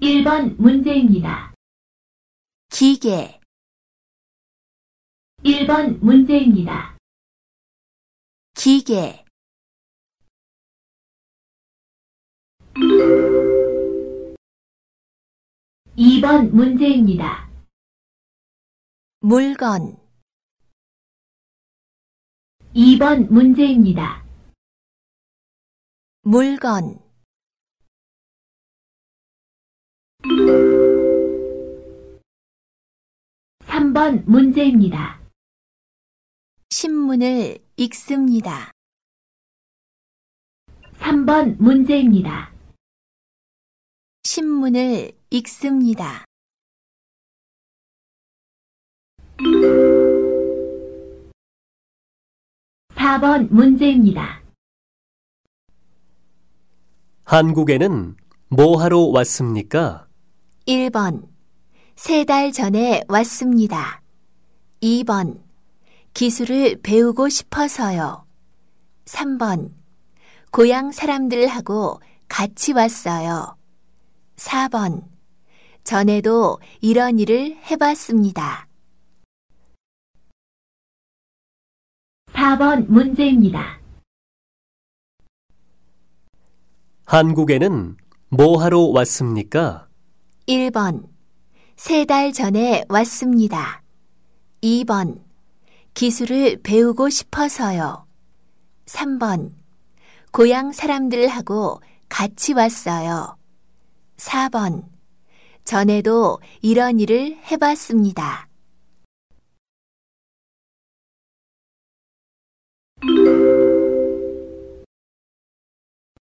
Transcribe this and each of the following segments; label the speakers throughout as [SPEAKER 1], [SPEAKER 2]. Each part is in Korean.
[SPEAKER 1] 1번 문제입니다.
[SPEAKER 2] 기계,
[SPEAKER 1] 1번 문제입니다.
[SPEAKER 2] 기계,
[SPEAKER 1] 2번 문제입니다.
[SPEAKER 2] 물건,
[SPEAKER 1] 2번 문제입니다.
[SPEAKER 2] 물건,
[SPEAKER 1] 3번 문제입니다.
[SPEAKER 2] 신문을 읽습니다.
[SPEAKER 1] 3번 문제입니다.
[SPEAKER 2] 신문을 읽습니다.
[SPEAKER 1] 4번 문제입니다.
[SPEAKER 3] 한국에는 뭐 하러 왔습니까?
[SPEAKER 2] 1번. 세 달 전에 왔습니다. 2번. 기술을 배우고 싶어서요. 3번. 고향 사람들하고 같이 왔어요. 4번. 전에도 이런 일을 해봤습니다.
[SPEAKER 1] 4번 문제입니다.
[SPEAKER 3] 한국에는 뭐 하러 왔습니까?
[SPEAKER 2] 1번. 세 달 전에 왔습니다. 2번. 기술을 배우고 싶어서요. 3번. 고향 사람들하고 같이 왔어요. 4번. 전에도 이런 일을 해봤습니다.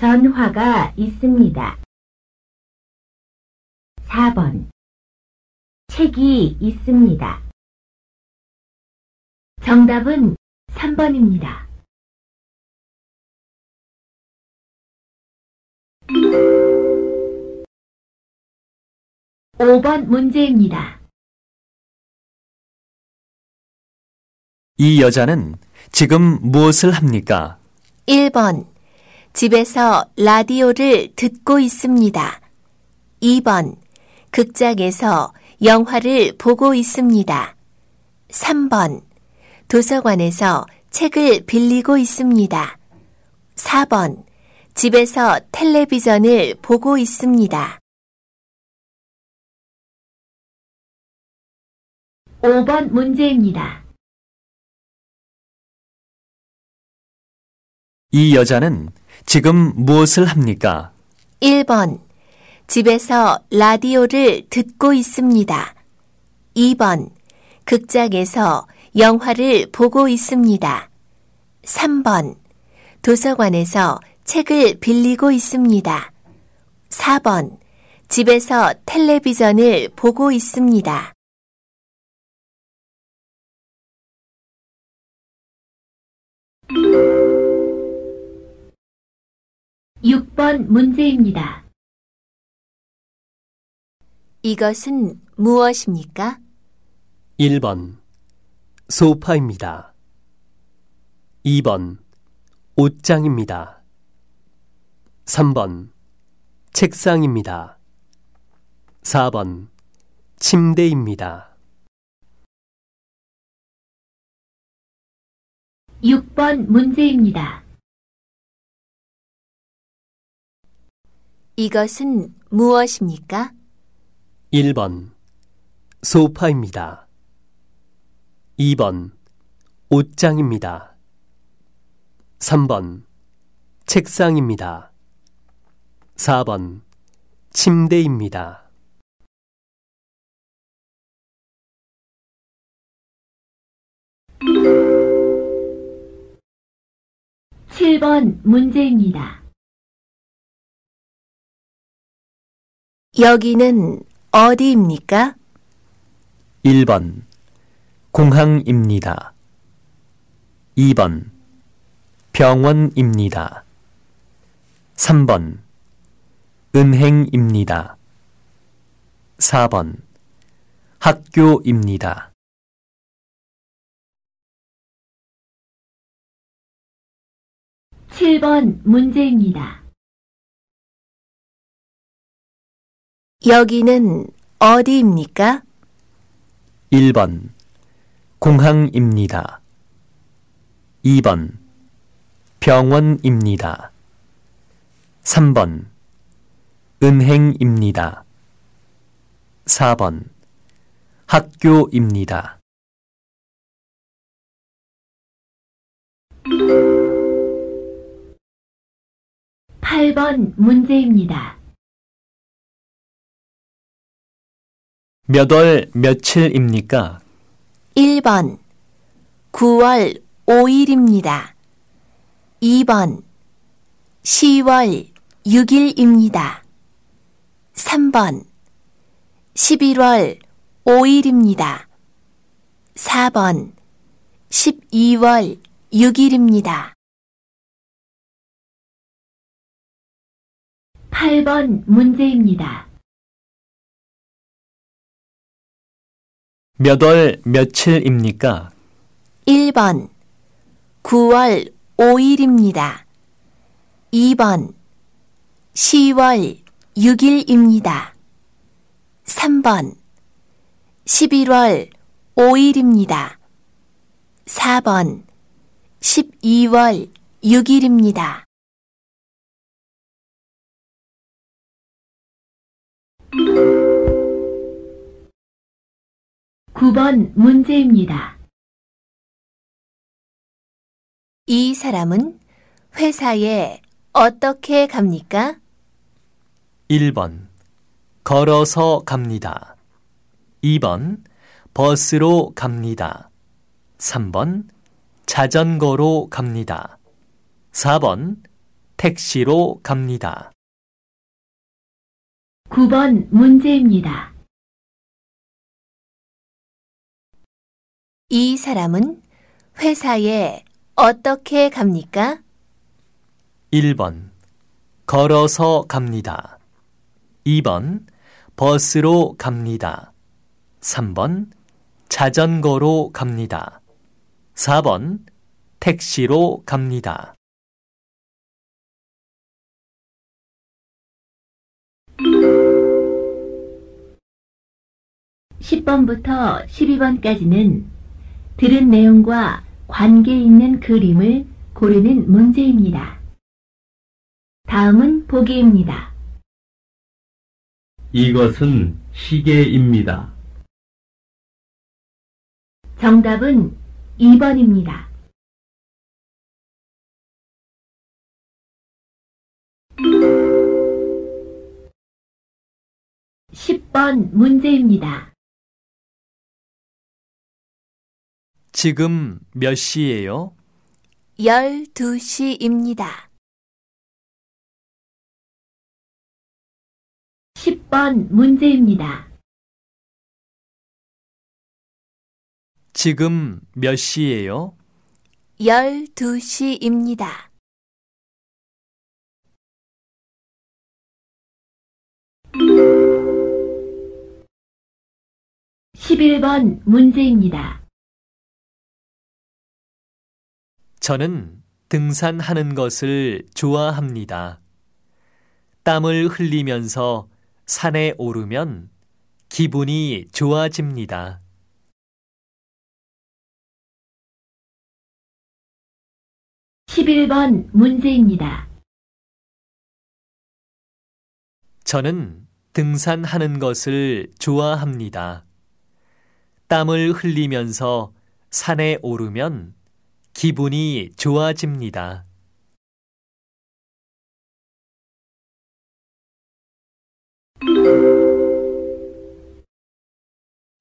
[SPEAKER 1] 전화가 있습니다. 4번 책이 있습니다. 정답은 3번입니다. 5번 문제입니다.
[SPEAKER 3] 이 여자는 지금 무엇을 합니까?
[SPEAKER 2] 1번. 집에서 라디오를 듣고 있습니다. 2번. 극장에서 영화를 보고 있습니다. 3번. 도서관에서 책을 빌리고 있습니다. 4번. 집에서 텔레비전을 보고 있습니다.
[SPEAKER 1] 5번 문제입니다.
[SPEAKER 3] 이 여자는 지금 무엇을 합니까?
[SPEAKER 2] 1번. 집에서 라디오를 듣고 있습니다. 2번. 극장에서 영화를 보고 있습니다. 3번. 도서관에서 책을 빌리고 있습니다. 4번. 집에서 텔레비전을 보고 있습니다.
[SPEAKER 1] 6번 문제입니다.
[SPEAKER 2] 이것은 무엇입니까?
[SPEAKER 3] 1번 소파입니다. 2번 옷장입니다. 3번 책상입니다. 4번 침대입니다.
[SPEAKER 1] 6번 문제입니다.
[SPEAKER 2] 이것은 무엇입니까?
[SPEAKER 3] 1번 소파입니다. 2번 옷장입니다. 3번 책상입니다. 4번 침대입니다.
[SPEAKER 1] 7번 문제입니다.
[SPEAKER 2] 여기는 어디입니까?
[SPEAKER 3] 1번 공항입니다. 2번 병원입니다. 3번 은행입니다. 4번 학교입니다.
[SPEAKER 1] 7번 문제입니다.
[SPEAKER 2] 여기는 어디입니까?
[SPEAKER 3] 1번 공항입니다. 2번 병원입니다. 3번 은행입니다. 4번 학교입니다.
[SPEAKER 1] 8번 문제입니다.
[SPEAKER 3] 몇 월 며칠입니까?
[SPEAKER 2] 1번 9월 5일입니다. 2번 10월 6일입니다. 3번 11월 5일입니다. 4번 12월 6일입니다.
[SPEAKER 1] 8번 문제입니다.
[SPEAKER 3] 몇 월 며칠입니까?
[SPEAKER 2] 1번 9월 5일입니다. 2번 10월 6일입니다. 3번 11월 5일입니다. 4번 12월 6일입니다.
[SPEAKER 1] 9번 문제입니다.
[SPEAKER 2] 이 사람은 회사에 어떻게 갑니까?
[SPEAKER 3] 1번 걸어서 갑니다. 2번 버스로 갑니다. 3번 자전거로 갑니다. 4번 택시로 갑니다.
[SPEAKER 1] 9번 문제입니다.
[SPEAKER 2] 이 사람은 회사에 어떻게 갑니까?
[SPEAKER 3] 1번 걸어서 갑니다. 2번 버스로 갑니다. 3번 자전거로 갑니다. 4번 택시로 갑니다.
[SPEAKER 1] 10번부터 12번까지는 들은 내용과 관계 있는 그림을 고르는 문제입니다. 다음은 보기입니다.
[SPEAKER 4] 이것은 시계입니다.
[SPEAKER 1] 정답은 2번입니다. (10번) 문제입니다.
[SPEAKER 3] 지금 몇 시예요?
[SPEAKER 2] 12시입니다.
[SPEAKER 1] 10번 문제입니다.
[SPEAKER 3] 지금 몇 시예요?
[SPEAKER 2] 12시입니다.
[SPEAKER 1] 11번 문제입니다.
[SPEAKER 3] 저는 등산하는 것을 좋아합니다. 땀을 흘리면서 산에 오르면 기분이 좋아집니다.
[SPEAKER 1] 11번 문제입니다.
[SPEAKER 3] 저는 등산하는 것을 좋아합니다. 땀을 흘리면서 산에 오르면 기분이 좋아집니다.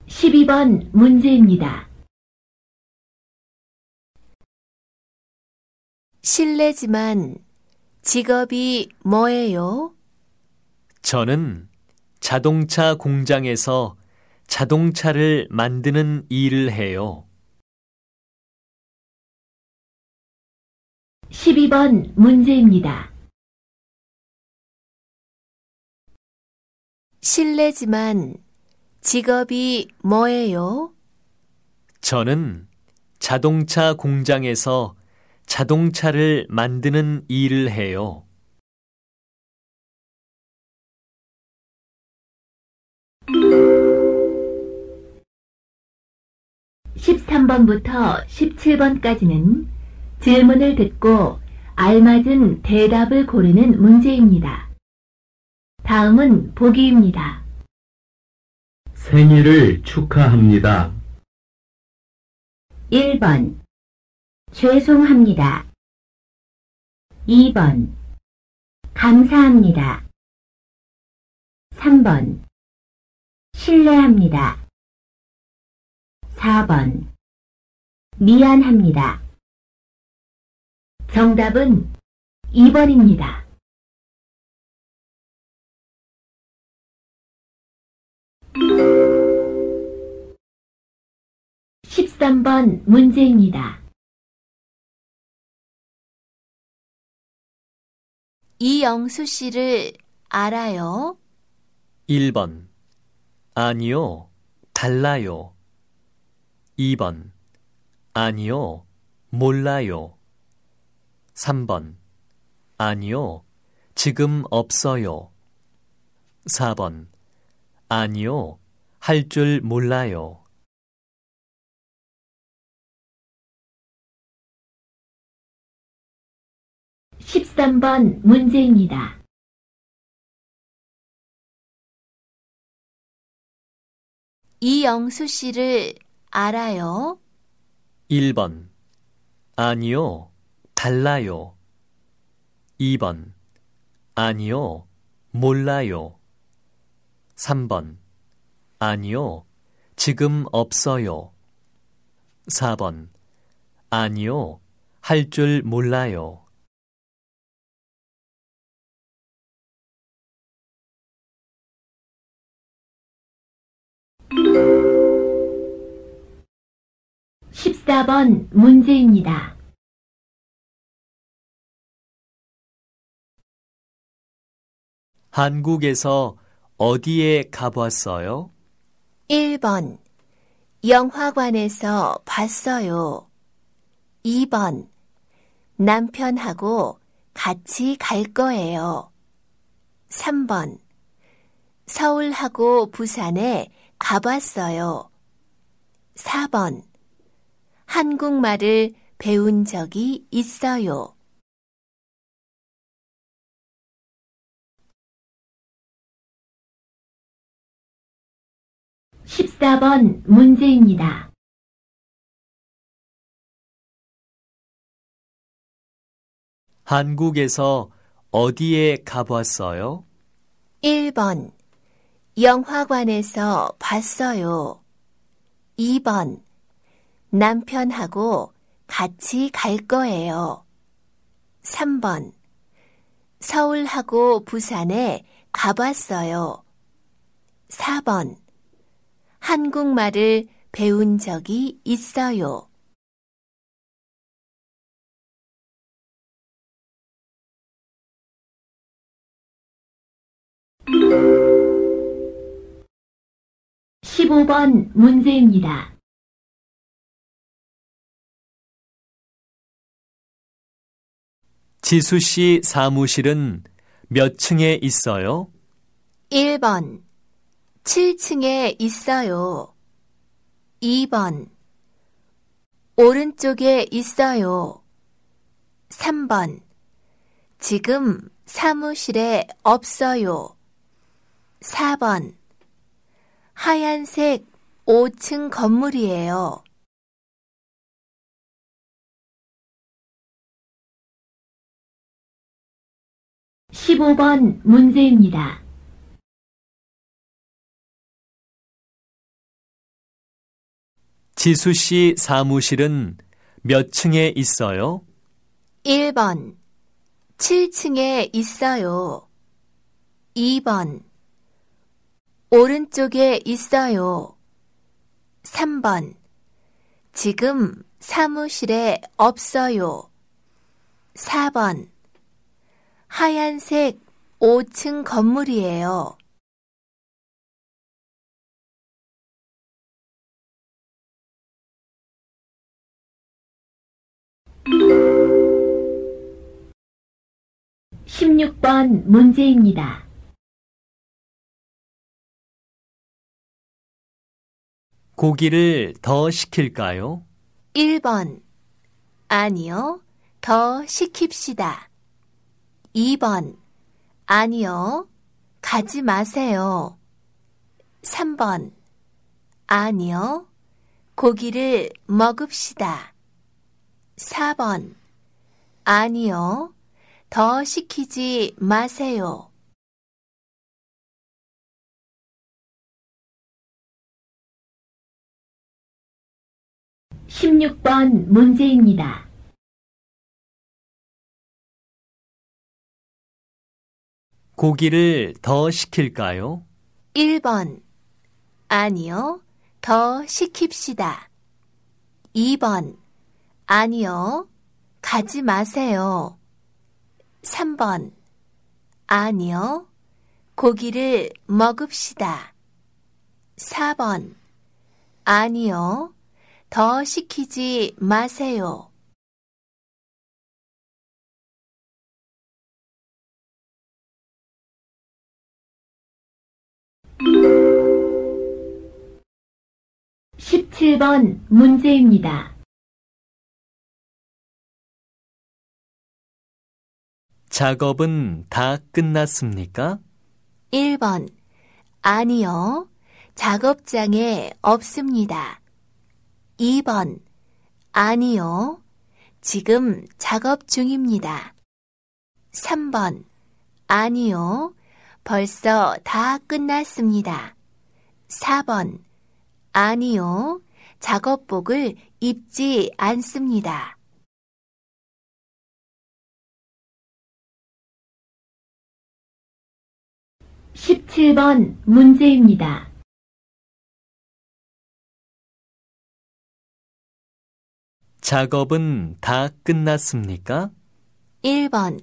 [SPEAKER 1] 12번 문제입니다.
[SPEAKER 2] 실례지만 직업이 뭐예요?
[SPEAKER 3] 저는 자동차 공장에서 자동차를 만드는 일을 해요.
[SPEAKER 1] 12번 문제입니다.
[SPEAKER 2] 실례지만 직업이 뭐예요?
[SPEAKER 3] 저는 자동차 공장에서 자동차를 만드는 일을 해요.
[SPEAKER 1] 13번부터 17번까지는 질문을 듣고 알맞은 대답을 고르는 문제입니다. 다음은 보기입니다.
[SPEAKER 4] 생일을 축하합니다.
[SPEAKER 1] 1번 죄송합니다. 2번 감사합니다. 3번 신뢰합니다. 4번 미안합니다. 정답은 2번입니다. 13번 문제입니다.
[SPEAKER 2] 이영수 씨를 알아요?
[SPEAKER 3] 1번. 아니요. 달라요. 2번. 아니요. 몰라요. 3번. 아니요. 지금 없어요. 4번. 아니요. 할 줄 몰라요.
[SPEAKER 1] 13번 문제입니다.
[SPEAKER 2] 이영수 씨를 알아요?
[SPEAKER 3] 1번. 아니요. 달라요. 2번. 아니요. 몰라요. 3번. 아니요. 지금 없어요. 4번. 아니요. 할 줄 몰라요.
[SPEAKER 1] 14번 문제입니다.
[SPEAKER 3] 한국에서 어디에 가봤어요?
[SPEAKER 2] 1번. 영화관에서 봤어요. 2번. 남편하고 같이 갈 거예요. 3번. 서울하고 부산에 가봤어요. 4번. 한국말을 배운 적이 있어요.
[SPEAKER 1] 14번 문제입니다.
[SPEAKER 3] 한국에서 어디에 가봤어요?
[SPEAKER 2] 1번. 영화관에서 봤어요. 2번. 남편하고 같이 갈 거예요. 3번. 서울하고 부산에 가봤어요. 4번. 한국말을 배운 적이 있어요.
[SPEAKER 1] 15번 문제입니다.
[SPEAKER 3] 지수 씨 사무실은 몇 층에 있어요?
[SPEAKER 2] 1번. 7층에 있어요. 2번. 오른쪽에 있어요. 3번. 지금 사무실에 없어요. 4번. 하얀색 5층 건물이에요.
[SPEAKER 1] 15번 문제입니다.
[SPEAKER 3] 지수 씨 사무실은 몇 층에 있어요?
[SPEAKER 2] 1번. 7층에 있어요. 2번. 오른쪽에 있어요. 3번. 지금 사무실에 없어요. 4번. 하얀색 5층 건물이에요.
[SPEAKER 1] 16번 문제입니다.
[SPEAKER 3] 고기를 더 시킬까요?
[SPEAKER 2] 1번. 아니요. 더 시킵시다. 2번. 아니요. 가지 마세요. 3번. 아니요. 고기를 먹읍시다. 4번. 아니요. 더 시키지 마세요.
[SPEAKER 1] 16번 문제입니다.
[SPEAKER 3] 고기를 더 시킬까요?
[SPEAKER 2] 1번. 아니요. 더 시킵시다. 2번. 아니요. 가지 마세요. 3번. 아니요. 고기를 먹읍시다. 4번. 아니요. 더 시키지 마세요.
[SPEAKER 1] 17번 문제입니다.
[SPEAKER 3] 작업은 다 끝났습니까?
[SPEAKER 2] 1번. 아니요. 작업장에 없습니다. 2번. 아니요. 지금 작업 중입니다. 3번. 아니요. 벌써 다 끝났습니다. 4번. 아니요. 작업복을 입지 않습니다.
[SPEAKER 1] 17번 문제입니다.
[SPEAKER 3] 작업은 다 끝났습니까?
[SPEAKER 2] 1번.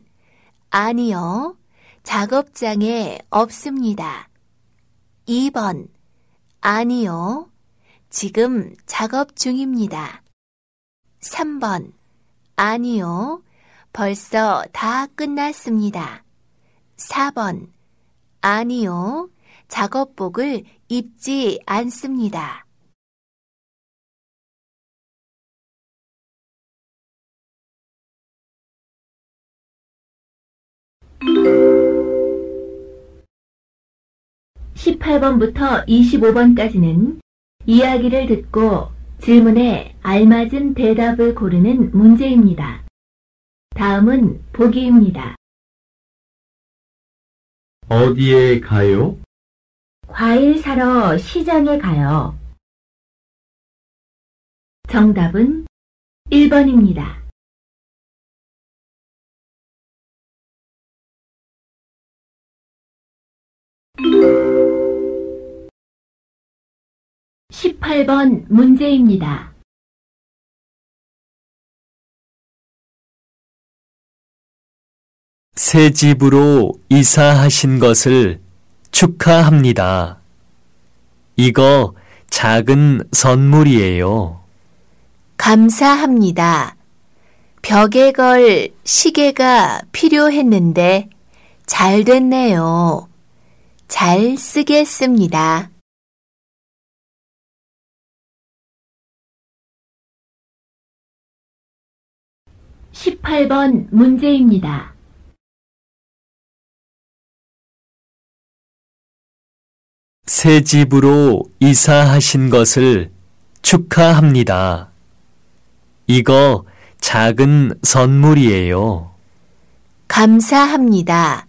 [SPEAKER 2] 아니요. 작업장에 없습니다. 2번. 아니요. 지금 작업 중입니다. 3번. 아니요. 벌써 다 끝났습니다. 4번. 아니요. 작업복을 입지 않습니다.
[SPEAKER 1] 18번부터 25번까지는 이야기를 듣고 질문에 알맞은 대답을 고르는 문제입니다. 다음은 보기입니다.
[SPEAKER 4] 어디에 가요?
[SPEAKER 1] 과일 사러 시장에 가요. 정답은 1번입니다. 18번 문제입니다.
[SPEAKER 3] 새 집으로 이사하신 것을 축하합니다. 이거 작은 선물이에요.
[SPEAKER 2] 감사합니다. 벽에 걸 시계가 필요했는데 잘 됐네요. 잘 쓰겠습니다.
[SPEAKER 1] 18번 문제입니다.
[SPEAKER 3] 새 집으로 이사하신 것을 축하합니다. 이거 작은 선물이에요.
[SPEAKER 2] 감사합니다.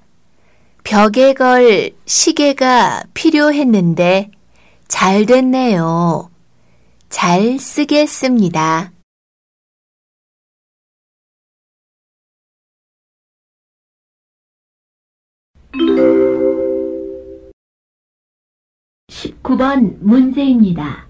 [SPEAKER 2] 벽에 걸 시계가 필요했는데 잘 됐네요. 잘 쓰겠습니다.
[SPEAKER 1] 십구 번 문제입니다.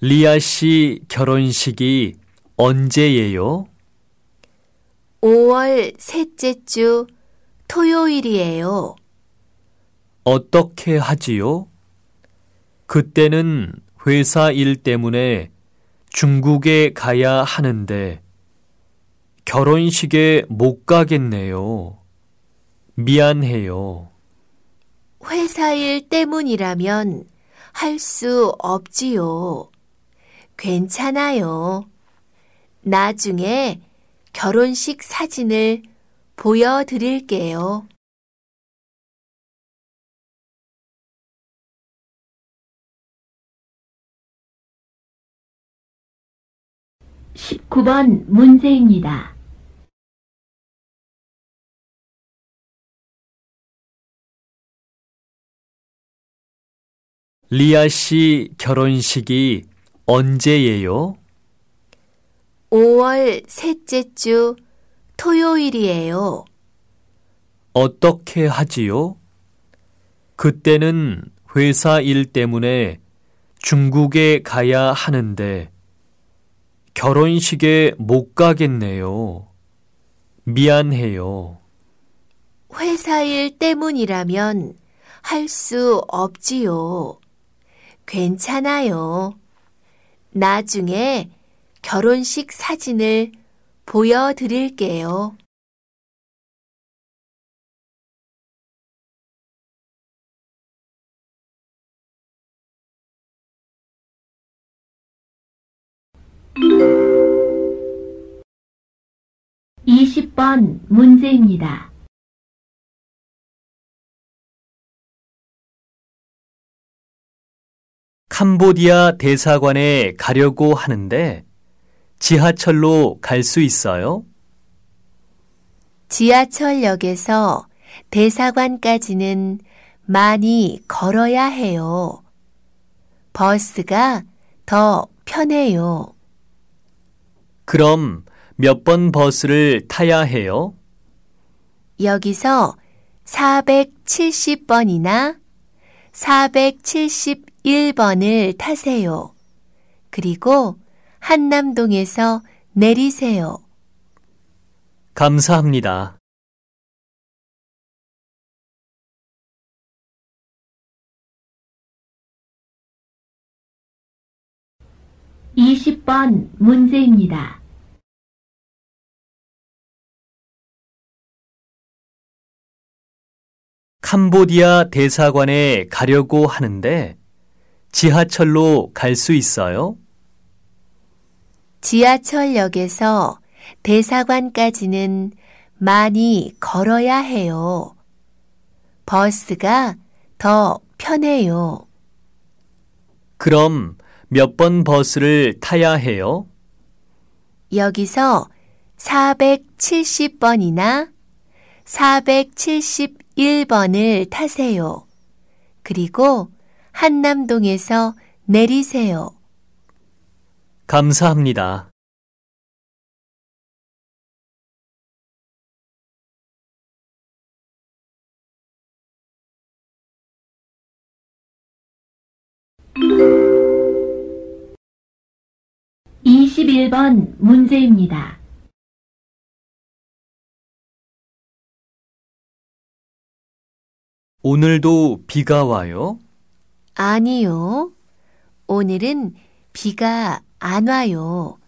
[SPEAKER 3] 리아 씨 결혼식이 언제예요?
[SPEAKER 2] 5월 셋째 주 토요일이에요.
[SPEAKER 3] 어떻게 하지요? 그때는 회사 일 때문에 중국에 가야 하는데 결혼식에 못 가겠네요. 미안해요.
[SPEAKER 2] 회사 일 때문이라면 할 수 없지요. 괜찮아요. 나중에 결혼식 사진을 보여드릴게요.
[SPEAKER 1] 십구 번 문제입니다.
[SPEAKER 3] 리아 씨 결혼식이 언제예요?
[SPEAKER 2] 5월 셋째 주 토요일이에요.
[SPEAKER 3] 어떻게 하지요? 그때는 회사 일 때문에 중국에 가야 하는데 결혼식에 못 가겠네요. 미안해요.
[SPEAKER 2] 회사 일 때문이라면 할 수 없지요. 괜찮아요. 나중에 결혼식 사진을 보여드릴게요.
[SPEAKER 1] 이십 번 문제입니다.
[SPEAKER 3] 캄보디아 대사관에 가려고 하는데 지하철로 갈 수 있어요?
[SPEAKER 2] 지하철역에서 대사관까지는 많이 걸어야 해요. 버스가 더 편해요.
[SPEAKER 3] 그럼 몇 번 버스를 타야 해요?
[SPEAKER 2] 여기서 470번이나 471번을 타세요. 그리고 한남동에서 내리세요.
[SPEAKER 3] 감사합니다.
[SPEAKER 1] 이십 번 문제입니다.
[SPEAKER 3] 캄보디아 대사관에 가려고 하는데 지하철로 갈 수 있어요?
[SPEAKER 2] 지하철역에서 대사관까지는 많이 걸어야 해요. 버스가 더 편해요.
[SPEAKER 3] 그럼 몇 번 버스를 타야 해요?
[SPEAKER 2] 여기서 470번이나 471 번을 타세요. 그리고 한남동에서 내리세요.
[SPEAKER 3] 감사합니다.
[SPEAKER 1] 이십일 번 문제입니다.
[SPEAKER 3] 오늘도 비가 와요?
[SPEAKER 2] 아니요. 오늘은 비가 안 와요.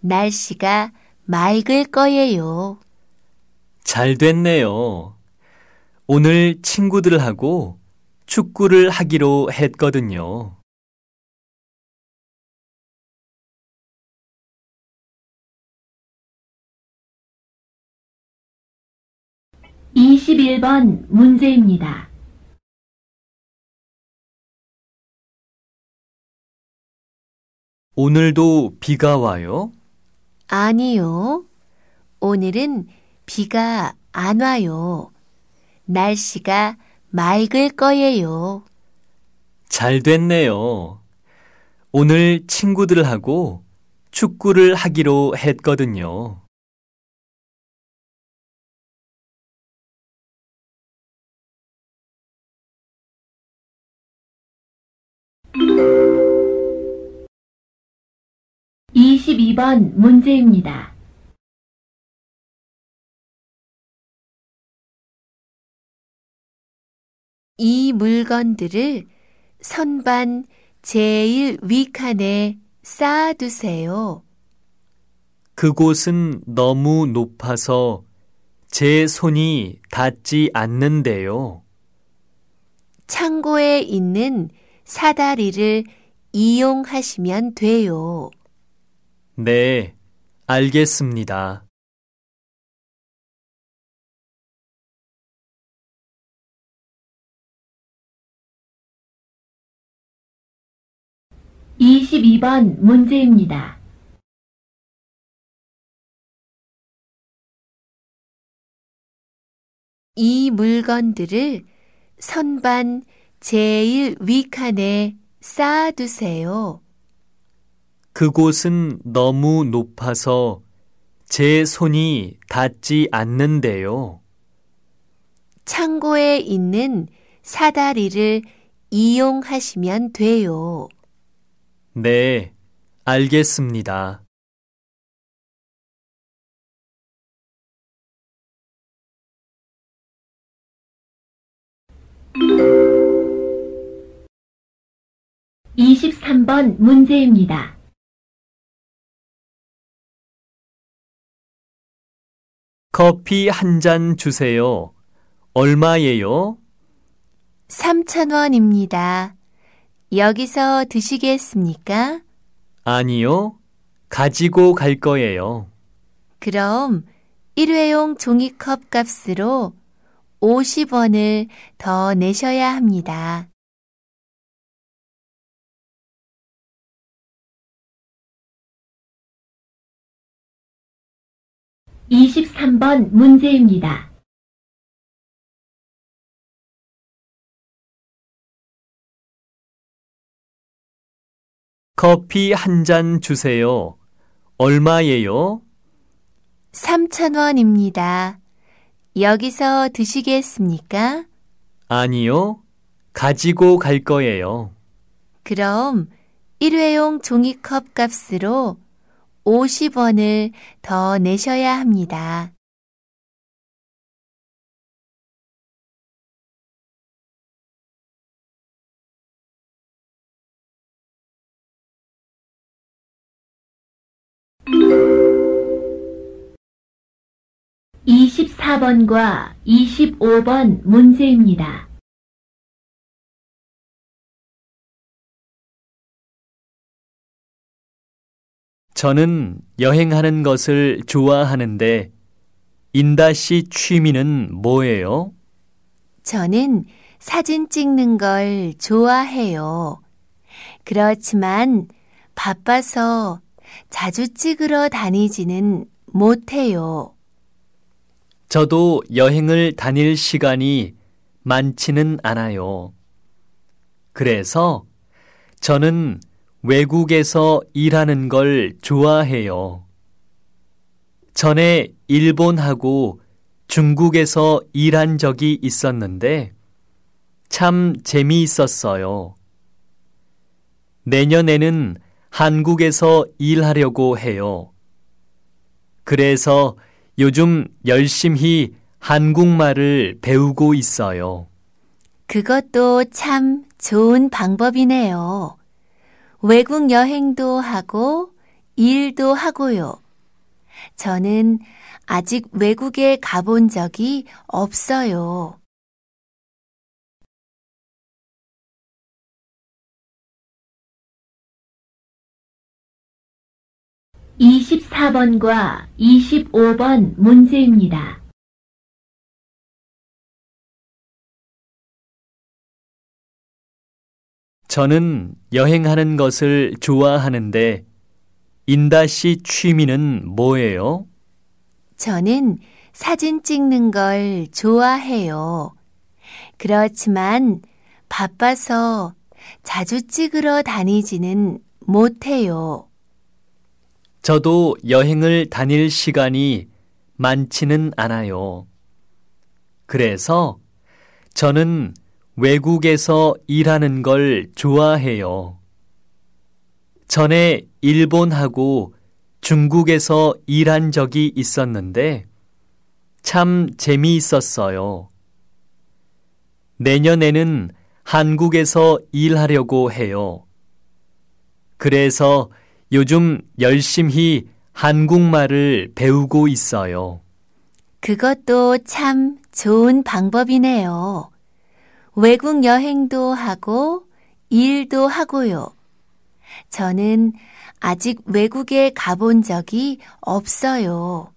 [SPEAKER 2] 날씨가 맑을 거예요.
[SPEAKER 3] 잘 됐네요. 오늘 친구들하고 축구를 하기로 했거든요.
[SPEAKER 1] 21번 문제입니다.
[SPEAKER 3] 오늘도 비가 와요?
[SPEAKER 2] 아니요. 오늘은 비가 안 와요. 날씨가 맑을 거예요.
[SPEAKER 3] 잘 됐네요. 오늘 친구들하고 축구를 하기로 했거든요.
[SPEAKER 1] 이십이 번 문제입니다.
[SPEAKER 2] 이 물건들을 선반 제일 위칸에 쌓아두세요.
[SPEAKER 3] 그곳은 너무 높아서 제 손이 닿지 않는데요.
[SPEAKER 2] 창고에 있는 사다리를 이용하시면 돼요.
[SPEAKER 3] 네, 알겠습니다.
[SPEAKER 1] 이십이 번 문제입니다.
[SPEAKER 2] 이 물건들을 선반 제일 위칸에 쌓아두세요.
[SPEAKER 3] 그곳은 너무 높아서 제 손이 닿지 않는데요.
[SPEAKER 2] 창고에 있는 사다리를 이용하시면 돼요.
[SPEAKER 3] 네, 알겠습니다.
[SPEAKER 1] 이십삼 번 문제입니다.
[SPEAKER 3] 커피 한 잔 주세요. 얼마예요?
[SPEAKER 2] 3,000원입니다. 여기서 드시겠습니까?
[SPEAKER 3] 아니요. 가지고 갈 거예요.
[SPEAKER 2] 그럼 일회용 종이컵 값으로 50원을 더 내셔야 합니다.
[SPEAKER 1] 이십삼 번 문제입니다.
[SPEAKER 3] 커피 한 잔 주세요. 얼마예요?
[SPEAKER 2] 3,000원입니다. 여기서 드시겠습니까?
[SPEAKER 3] 아니요. 가지고 갈 거예요.
[SPEAKER 2] 그럼 일회용 종이컵 값으로 50원을 더 내셔야 합니다.
[SPEAKER 1] 이십사 번과 이십오 번 문제입니다.
[SPEAKER 3] 저는 여행하는 것을 좋아하는데 인다 씨 취미는 뭐예요?
[SPEAKER 2] 저는 사진 찍는 걸 좋아해요. 그렇지만 바빠서 자주 찍으러 다니지는 못해요.
[SPEAKER 3] 저도 여행을 다닐 시간이 많지는 않아요. 그래서 저는 외국에서 일하는 걸 좋아해요. 전에 일본하고 중국에서 일한 적이 있었는데 참 재미있었어요. 내년에는 한국에서 일하려고 해요. 그래서 요즘 열심히 한국말을 배우고 있어요.
[SPEAKER 2] 그것도 참 좋은 방법이네요. 외국 여행도 하고 일도 하고요. 저는 아직 외국에 가본 적이 없어요.
[SPEAKER 1] 이십사 번과 이십오 번 문제입니다.
[SPEAKER 3] 저는 여행하는 것을 좋아하는데 인다 씨 취미는 뭐예요?
[SPEAKER 2] 저는 사진 찍는 걸 좋아해요. 그렇지만 바빠서 자주 찍으러 다니지는 못해요.
[SPEAKER 3] 저도 여행을 다닐 시간이 많지는 않아요. 그래서 저는 외국에서 일하는 걸 좋아해요. 전에 일본하고 중국에서 일한 적이 있었는데 참 재미있었어요. 내년에는 한국에서 일하려고 해요. 그래서 요즘 열심히 한국말을 배우고 있어요.
[SPEAKER 2] 그것도 참 좋은 방법이네요. 외국 여행도 하고 일도 하고요. 저는 아직 외국에 가본 적이 없어요.